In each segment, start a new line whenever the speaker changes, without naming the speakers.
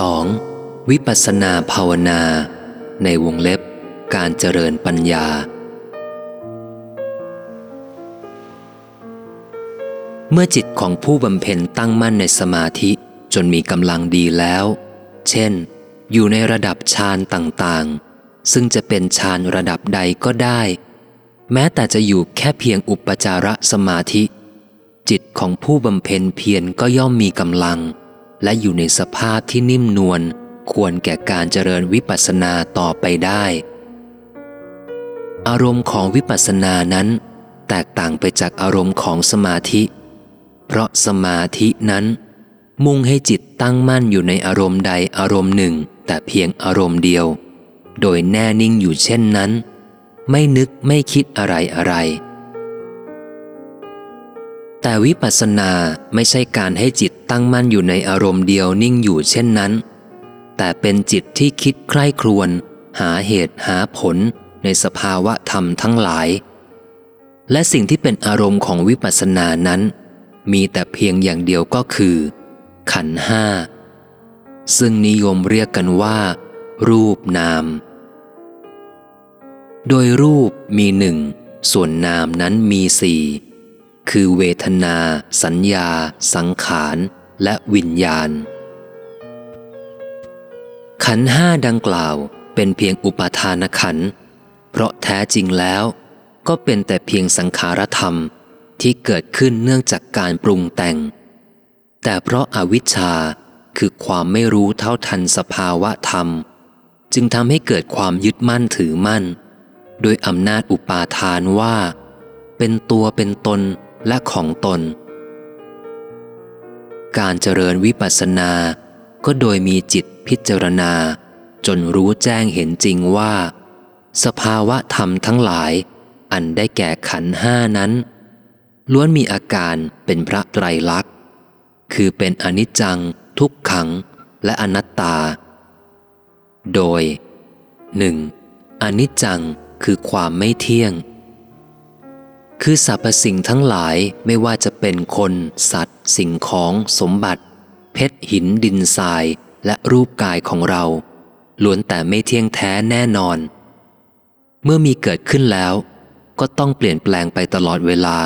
2. วิปัสสนาภาวนา ในวงเล็บ การเจริญปัญญา เมื่อจิตของผู้บำเพ็ญตั้งมั่นในสมาธิจนมีกำลังดีแล้ว เช่น อยู่ในระดับฌานต่างๆ ซึ่งจะเป็นฌานระดับใดก็ได้ แม้แต่จะอยู่แค่เพียงอุปจารสมาธิ จิตของผู้บำเพ็ญเพียรก็ย่อมมีกำลัง และอยู่ในสภาพที่นิ่มนวลควรแก่การเจริญวิปัสสนาต่อไปได้ อารมณ์ของวิปัสสนานั้น แตกต่างไปจากอารมณ์ของสมาธิ เพราะสมาธินั้น มุ่งให้จิตตั้งมั่นอยู่ในอารมณ์ใดอารมณ์หนึ่ง แต่เพียงอารมณ์เดียว โดยแน่นิ่งอยู่เช่นนั้น ไม่นึกไม่คิดอะไรอะไร แต่วิปัสสนาไม่ใช่การให้จิตตั้งมั่นอยู่ในอารมณ์เดียวนิ่งอยู่เช่นนั้น แต่เป็นจิตที่คิดใคร่ครวญหาเหตุหาผลในสภาวะธรรมทั้งหลาย และสิ่งที่เป็นอารมณ์ของวิปัสสนานั้น มีแต่เพียงอย่างเดียวก็คือ ขันห้า ซึ่งนิยมเรียกกันว่า รูปนาม โดยรูปมีหนึ่ง ส่วนนามนั้นมีสี่ คือเวทนา สัญญา สังขาร และวิญญาณ ขันห้าดังกล่าวเป็นเพียงอุปาทานขัน เพราะแท้จริงแล้วก็เป็นแต่เพียงสังขารธรรมที่เกิดขึ้นเนื่องจากการปรุงแต่ง แต่เพราะอาวิชชาคือความไม่รู้เท่าทันสภาวะธรรม จึงทำให้เกิดความยึดมั่นถือมั่น โดยอำนาจอุปาทานว่า เป็นตัวเป็นตน และของตน การเจริญวิปัสสนา ก็โดยมีจิตพิจารณา จนรู้แจ้งเห็นจริงว่า สภาวะธรรมทั้งหลาย อันได้แก่ขันห้านั้น ล้วนมีอาการเป็นพระไตรลักษณ์ คือเป็นอนิจจัง ทุกขัง และอนัตตา โดย 1. อนิจจังคือความไม่เที่ยง คือสรรพสิ่งทั้งหลายไม่ว่าจะเป็นคน สัตว์ สิ่งของสมบัติ เพชรหินดินทราย และรูปกายของเราล้วนแต่ไม่เที่ยงแท้แน่นอน เมื่อมีเกิดขึ้นแล้ว ก็ต้องเปลี่ยนแปลงไปตลอดเวลา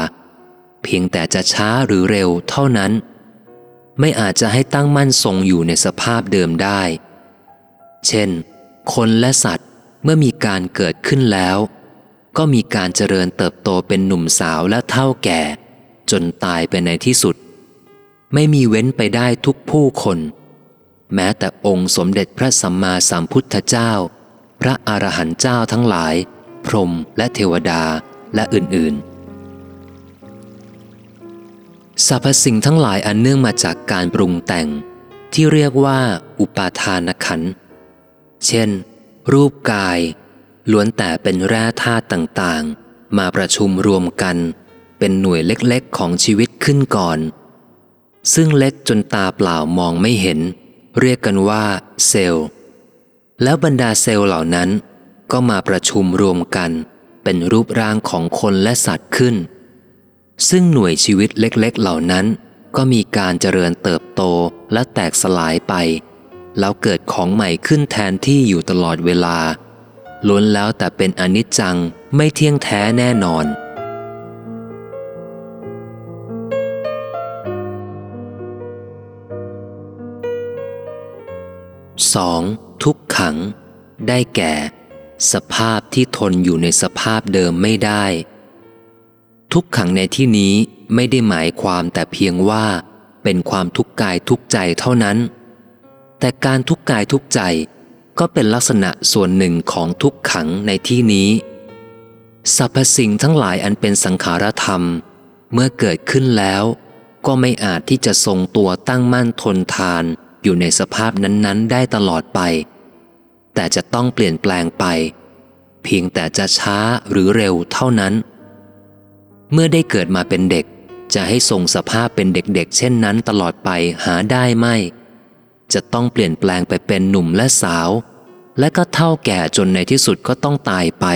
เพียงแต่จะช้าหรือเร็วเท่านั้น ไม่อาจจะให้ตั้งมั่นทรงอยู่ในสภาพเดิมได้ เช่น คนและสัตว์เมื่อมีการเกิดขึ้นแล้ว ก็มีการเจริญเติบโตเป็นหนุ่มสาวและเท่าแก่ จนตายไปในที่สุด ไม่มีเว้นไปได้ทุกผู้คน แม้แต่องค์สมเด็จพระสัมมาสัมพุทธเจ้า พระอรหันต์เจ้าทั้งหลาย พรหมและเทวดาและอื่นๆสรรพสิ่งทั้งหลายอันเนื่องมาจากการปรุงแต่ง ที่เรียกว่า อุปาทานขัน เช่น รูปกาย ล้วนแต่เป็นแร่ธาตุต่างๆ มาประชุมรวมกัน เป็นหน่วยเล็กๆของชีวิตขึ้นก่อน ซึ่งเล็กจนตาเปล่ามองไม่เห็น เรียกกันว่า เซลล์ แล้วบรรดาเซลล์เหล่านั้น ก็มาประชุมรวมกัน เป็นรูปร่างของคนและสัตว์ขึ้น ซึ่งหน่วยชีวิตเล็กๆ เหล่านั้น ก็มีการเจริญเติบโตและแตกสลายไป แล้วเกิดของใหม่ขึ้นแทนที่อยู่ตลอดเวลา ล้วนแล้วแต่เป็นอนิจจังไม่เที่ยงแท้แน่นอน 2. ทุกขัง ได้แก่ สภาพที่ทนอยู่ในสภาพเดิมไม่ได้ ทุกขังในที่นี้ไม่ได้หมายความแต่เพียงว่า เป็นความทุกข์กายทุกใจเท่านั้น แต่การทุกข์กายทุกใจ ก็เป็นลักษณะส่วนหนึ่งของทุกขังในที่นี้สรรพสิ่งทั้งหลายอันเป็นสังขารธรรม เมื่อเกิดขึ้นแล้ว ก็ไม่อาจที่จะทรงตัวตั้งมั่นทนทานอยู่ในสภาพนั้นๆ ได้ตลอดไป แต่จะต้องเปลี่ยนแปลงไป เพียงแต่จะช้าหรือเร็วเท่านั้น เมื่อได้เกิดมาเป็นเด็กจะให้ทรงสภาพเป็นเด็กๆเช่นนั้นตลอดไปหาได้ไม่ จะต้องเปลี่ยนแปลงไปเป็นหนุ่มและสาว และก็เท่าแก่จนในที่สุดก็ต้องตายไป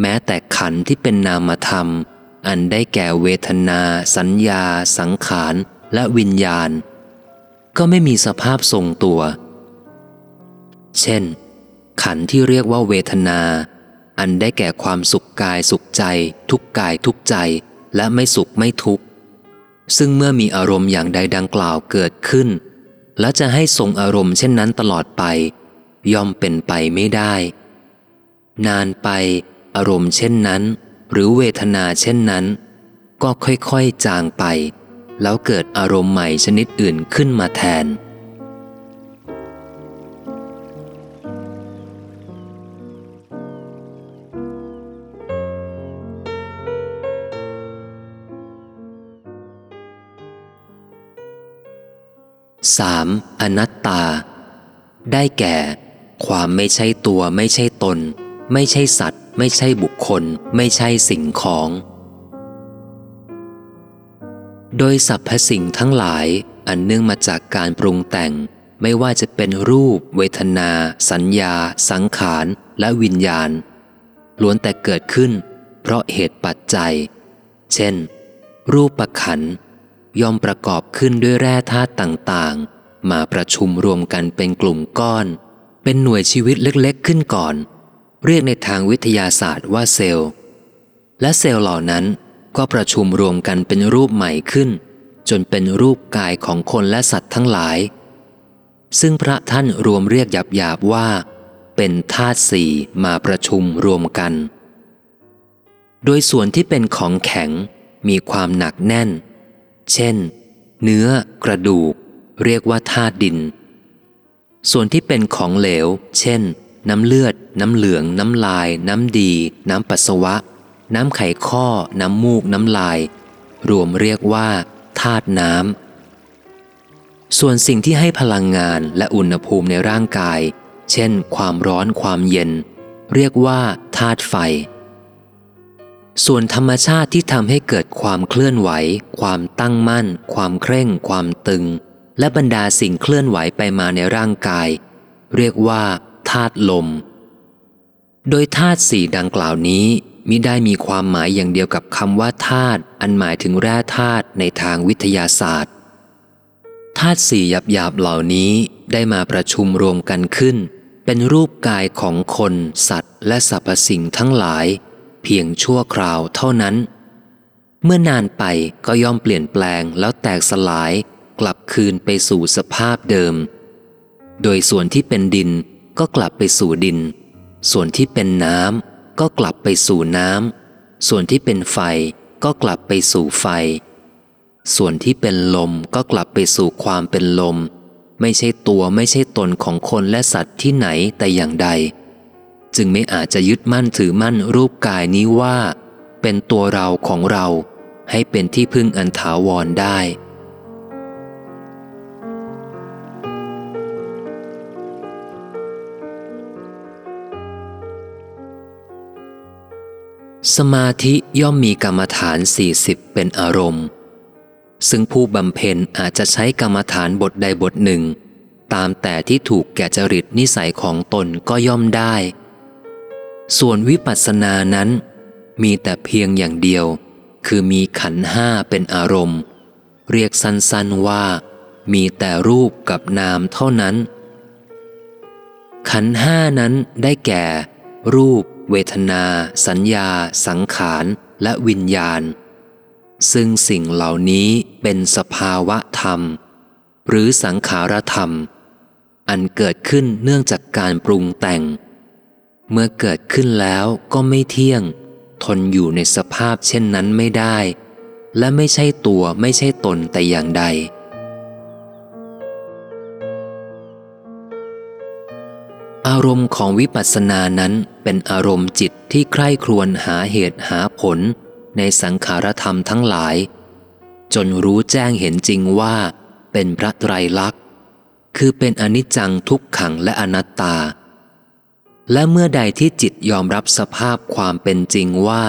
แม้แต่ขันที่เป็นนามธรรม อันได้แก่เวทนา สัญญา สังขารและวิญญาณ ก็ไม่มีสภาพทรงตัว เช่น ขันที่เรียกว่าเวทนา อันได้แก่ความสุขกายสุขใจ ทุกกายทุกใจและไม่สุขไม่ทุกข์ซึ่งเมื่อมีอารมณ์อย่างใดดังกล่าวเกิดขึ้น และจะให้ทรงอารมณ์เช่นนั้นตลอดไป ย่อมเป็นไปไม่ได้ นานไป อารมณ์เช่นนั้น หรือเวทนาเช่นนั้น ก็ค่อยๆจางไป แล้วเกิดอารมณ์ใหม่ชนิดอื่นขึ้นมาแทน 3. อนัตตา ได้แก่ ความไม่ใช่ตัวไม่ใช่ตน ไม่ใช่สัตว์ ไม่ใช่บุคคล ไม่ใช่สิ่งของ โดยสรรพสิ่งทั้งหลายอันเนื่องมาจากการปรุงแต่ง ไม่ว่าจะเป็นรูป เวทนา สัญญา สังขาร และวิญญาณ ล้วนแต่เกิดขึ้น เพราะเหตุปัจจัย เช่น รูปประขันธ์ ย่อมประกอบขึ้นด้วยแร่ธาตุต่างๆ มาประชุมรวมกันเป็นกลุ่มก้อน เป็นหน่วยชีวิตเล็กๆขึ้นก่อน เรียกในทางวิทยาศาสตร์ว่าเซลล์ และเซลล์เหล่านั้นก็ประชุมรวมกันเป็นรูปใหม่ขึ้น จนเป็นรูปกายของคนและสัตว์ทั้งหลาย ซึ่งพระท่านรวมเรียกหยาบๆว่า เป็นธาตุสี่มาประชุมรวมกัน โดยส่วนที่เป็นของแข็งมีความหนักแน่น เช่น เนื้อกระดูก เรียกว่าธาตุดิน ส่วนที่เป็นของเหลว เช่น น้ำเลือด น้ำเหลือง น้ำลาย น้ำดี น้ำปัสสาวะ น้ำไขข้อ น้ำมูก น้ำลาย รวมเรียกว่าธาตุน้ำ ส่วนสิ่งที่ให้พลังงานและอุณหภูมิในร่างกาย เช่น ความร้อนความเย็น เรียกว่าธาตุไฟ ส่วนธรรมชาติที่ทำให้เกิดความเคลื่อนไหว ความตั้งมั่น ความเคร่ง ความตึง และบรรดาสิ่งเคลื่อนไหวไปมาในร่างกาย เรียกว่าธาตุลม โดยธาตุสี่ดังกล่าวนี้มิได้มีความหมายอย่างเดียวกับคำว่าธาตุอันหมายถึงแร่ธาตุในทางวิทยาศาสตร์ธาตุสี่หยาบๆเหล่านี้ได้มาประชุมรวมกันขึ้น เป็นรูปกายของคน สัตว์ และสรรพสิ่งทั้งหลาย เพียงชั่วคราวเท่านั้น เมื่อนานไปก็ย่อมเปลี่ยนแปลงแล้วแตกสลายกลับคืนไปสู่สภาพเดิม โดยส่วนที่เป็นดินก็กลับไปสู่ดิน ส่วนที่เป็นน้ำก็กลับไปสู่น้ำ ส่วนที่เป็นไฟก็กลับไปสู่ไฟ ส่วนที่เป็นลมก็กลับไปสู่ความเป็นลม ไม่ใช่ตัวไม่ใช่ตนของคนและสัตว์ที่ไหนแต่อย่างใด จึงไม่อาจจะยึดมั่นถือมั่นรูปกายนี้ว่า เป็นตัวเราของเราให้เป็นที่พึ่งอันถาวรได้ สมาธิย่อมมีกรรมฐาน 40 เป็นอารมณ์ ซึ่งผู้บำเพ็ญอาจจะใช้กรรมฐานบทใดบทหนึ่ง ตามแต่ที่ถูกแก่จริตนิสัยของตนก็ย่อมได้ ส่วนวิปัสสนานั้น มีแต่เพียงอย่างเดียว คือมีขันห้าเป็นอารมณ์ เรียกสั้นๆว่า มีแต่รูปกับนามเท่านั้น ขันห้านั้นได้แก่ รูป เวทนา สัญญา สังขารและวิญญาณ ซึ่งสิ่งเหล่านี้เป็นสภาวะธรรม หรือสังขารธรรม อันเกิดขึ้นเนื่องจากการปรุงแต่ง เมื่อเกิดขึ้นแล้วก็ไม่เที่ยง ทนอยู่ในสภาพเช่นนั้นไม่ได้ และไม่ใช่ตัวไม่ใช่ตนแต่อย่างใด อารมณ์ของวิปัสสนานั้นเป็นอารมณ์จิตที่ใคร่ครวญหาเหตุหาผลในสังขารธรรมทั้งหลาย จนรู้แจ้งเห็นจริงว่าเป็นพระไตรลักษณ์ คือเป็นอนิจจังทุกขังและอนัตตา และเมื่อใดที่จิตยอมรับสภาพความเป็นจริงว่า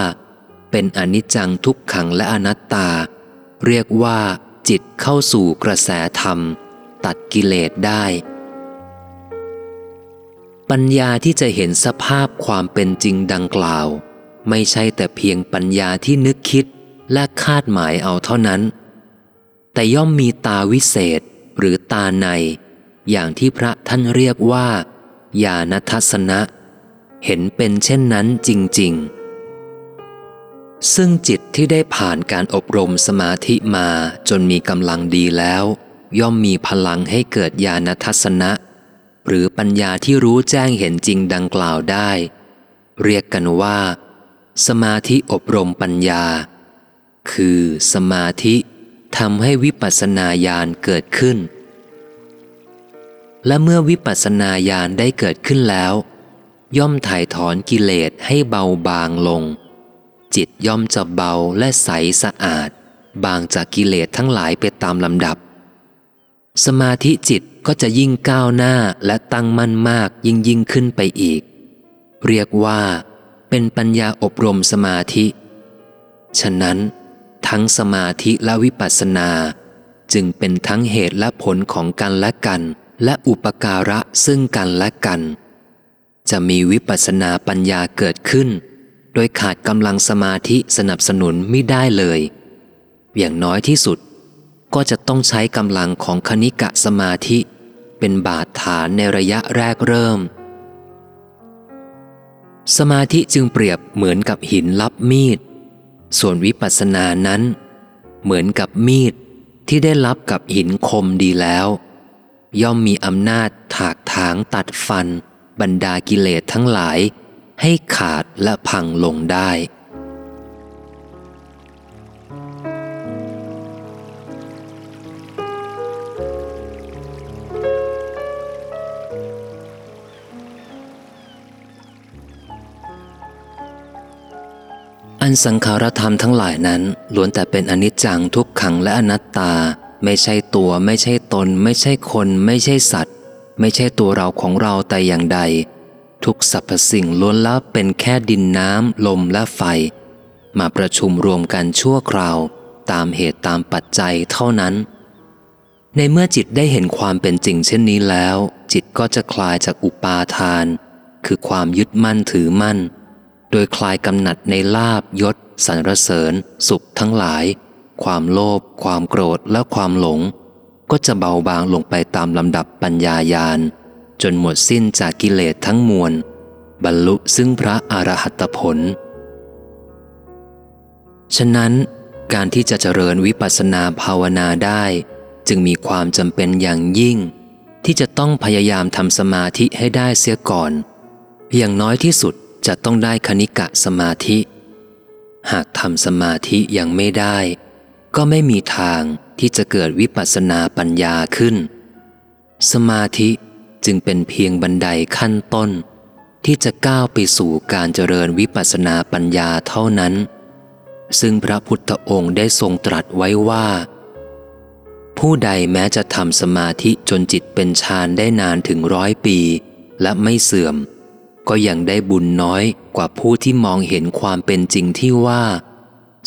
เป็นอนิจจังทุกขังและอนัตตา เรียกว่าจิตเข้าสู่กระแสธรรม ตัดกิเลสได้ ปัญญาที่จะเห็นสภาพความเป็นจริงดังกล่าว ไม่ใช่แต่เพียงปัญญาที่นึกคิดและคาดหมายเอาเท่านั้น แต่ย่อมมีตาวิเศษหรือตาใน อย่างที่พระท่านเรียกว่า ญาณทัศนะ เห็นเป็นเช่นนั้นจริง ๆ ซึ่งจิตที่ได้ผ่านการอบรมสมาธิมาจนมีกำลังดีแล้ว ย่อมมีพลังให้เกิดญาณทัศนะ หรือปัญญาที่รู้แจ้งเห็นจริงดังกล่าวได้ เรียกกันว่า สมาธิอบรมปัญญา คือสมาธิทำให้วิปัสสนาญาณเกิดขึ้น และเมื่อวิปัสสนาญาณได้เกิดขึ้นแล้ว ย่อมถ่ายถอนกิเลสให้เบาบางลง จิตย่อมจะเบาและใสสะอาด บางจากกิเลสทั้งหลายไปตามลำดับ สมาธิจิตก็จะยิ่งก้าวหน้าและตั้งมั่นมากยิ่งยิ่งขึ้นไปอีก เรียกว่า เป็นปัญญาอบรมสมาธิ ฉะนั้น ทั้งสมาธิและวิปัสสนา จึงเป็นทั้งเหตุและผลของกันและกัน และอุปการะซึ่งกันและกัน จะมีวิปัสสนาปัญญาเกิดขึ้น โดยขาดกำลังสมาธิสนับสนุนไม่ได้เลย อย่างน้อยที่สุด ก็จะต้องใช้กำลังของคณิกะสมาธิ เป็นบาดฐานในระยะแรกเริ่ม สมาธิจึงเปรียบเหมือนกับหินลับมีด ส่วนวิปัสสนานั้น เหมือนกับมีดที่ได้รับกับหินคมดีแล้ว ย่อมมีอำนาจถากถางตัดฟัน บรรดากิเลสทั้งหลาย ให้ขาดและพังลงได้ อันสังขารธรรมทั้งหลายนั้นล้วนแต่เป็นอนิจจังทุกขังและอนัตตา ไม่ใช่ตัวไม่ใช่ตน ไม่ใช่คน ไม่ใช่สัตว์ ไม่ใช่ตัวเราของเราแต่อย่างใด ทุกสรรพสิ่งล้วนแล้วเป็นแค่ดินน้ำลมและไฟ มาประชุมรวมกันชั่วคราว ตามเหตุตามปัจจัยเท่านั้น ในเมื่อจิตได้เห็นความเป็นจริงเช่นนี้แล้ว จิตก็จะคลายจากอุปาทาน คือความยึดมั่นถือมั่น โดยคลายกำหนัดในลาบยศสรรเสริญ สุขทั้งหลาย ความโลภความโกรธและความหลง ก็จะเบาบางลงไปตามลำดับปัญญายาณ จนหมดสิ้นจากกิเลสทั้งมวล บรรลุซึ่งพระอรหัตผล ฉะนั้นการที่จะเจริญวิปัสสนาภาวนาได้ จึงมีความจำเป็นอย่างยิ่ง ที่จะต้องพยายามทำสมาธิให้ได้เสียก่อน อย่างน้อยที่สุดจะต้องได้คณิกะสมาธิ หากทำสมาธิยังไม่ได้ ก็ไม่มีทางที่จะเกิดวิปัสสนาปัญญาขึ้น สมาธิจึงเป็นเพียงบันไดขั้นต้น ที่จะก้าวไปสู่การเจริญวิปัสสนาปัญญาเท่านั้น ซึ่งพระพุทธองค์ได้ทรงตรัสไว้ว่า ผู้ใดแม้จะทำสมาธิจนจิตเป็นฌานได้นานถึงร้อยปี และไม่เสื่อม ก็ยังได้บุญน้อยกว่าผู้ที่มองเห็นความเป็นจริงที่ว่า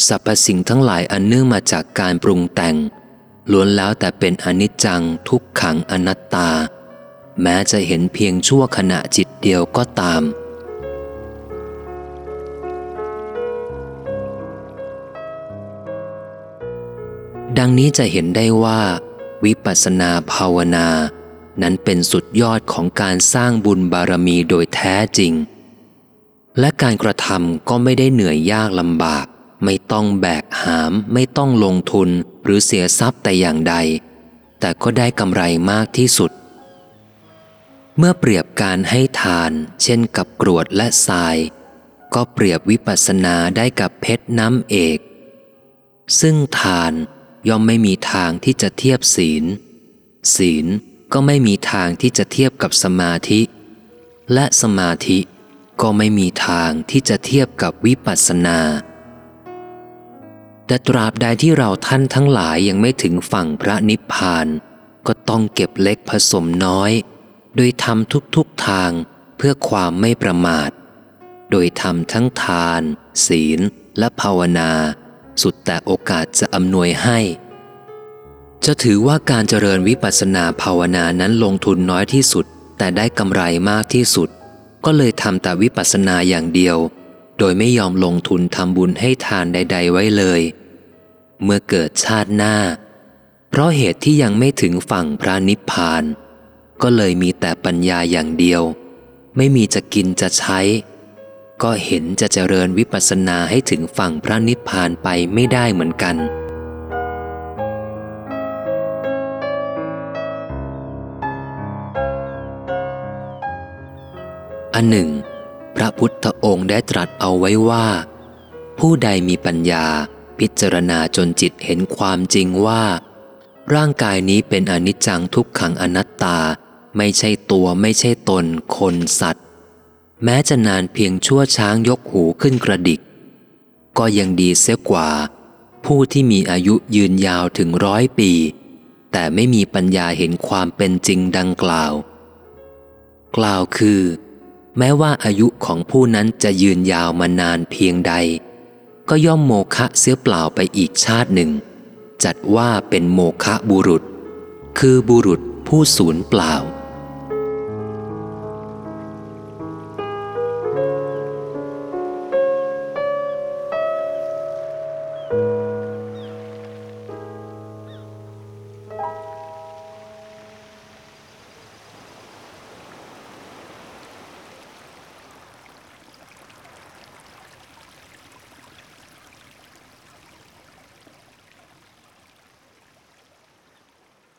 สรรพสิ่งทั้งหลายอันเนื่องมาจากการปรุงแต่ง ล้วนแล้วแต่เป็นอนิจจังทุกขังอนัตตา แม้จะเห็นเพียงชั่วขณะจิตเดียวก็ตาม ดังนี้จะเห็นได้ว่า วิปัสสนาภาวนา นั้นเป็นสุดยอดของการสร้างบุญบารมีโดยแท้จริง และการกระทำก็ไม่ได้เหนื่อยยากลำบาก ไม่ต้องแบกหามไม่ต้องลงทุนหรือเสียทรัพย์แต่อย่างใด แต่ก็ได้กำไรมากที่สุด เมื่อเปรียบการให้ทาน เช่นกับกรวดและทราย ก็เปรียบวิปัสสนาได้กับเพชรน้ำเอก ซึ่งทานย่อมไม่มีทางที่จะเทียบศีล ศีลก็ไม่มีทางที่จะเทียบกับสมาธิ และสมาธิก็ไม่มีทางที่จะเทียบกับวิปัสสนา แต่ตราบใดที่เราท่านทั้งหลายยังไม่ถึงฝั่งพระนิพพาน ก็ต้องเก็บเล็กผสมน้อย โดยทำทุกๆทางเพื่อความไม่ประมาท โดยทำทั้งทาน ศีล และภาวนา สุดแต่โอกาสจะอำนวยให้ จะถือว่าการเจริญวิปัสสนาภาวนานั้นลงทุนน้อยที่สุด แต่ได้กำไรมากที่สุด ก็เลยทำแต่วิปัสสนาอย่างเดียว โดยไม่ยอมลงทุนทำบุญให้ทานใด ๆ ไว้เลย เมื่อเกิดชาติหน้า เพราะเหตุที่ยังไม่ถึงฝั่งพระนิพพาน ก็เลยมีแต่ปัญญาอย่างเดียว ไม่มีจะกินจะใช้ ก็เห็นจะเจริญวิปัสสนาให้ถึงฝั่งพระนิพพานไปไม่ได้เหมือนกันอันหนึ่ง พระพุทธองค์ได้ตรัสเอาไว้ว่า ผู้ใดมีปัญญาพิจารณาจนจิตเห็นความจริงว่า ร่างกายนี้เป็นอนิจจังทุกขังอนัตตา ไม่ใช่ตัวไม่ใช่ตน คนสัตว์ แม้จะนานเพียงชั่วช้างยกหูขึ้นกระดิก ก็ยังดีเสียกว่า ผู้ที่มีอายุยืนยาวถึงร้อยปี แต่ไม่มีปัญญาเห็นความเป็นจริงดังกล่าว กล่าวคือ แม้ว่าอายุของผู้นั้นจะยืนยาวมานานเพียงใด ก็ย่อมโมฆะเสียเปล่าไปอีกชาติหนึ่ง จัดว่าเป็นโมฆะบุรุษ คือบุรุษผู้สูญเปล่า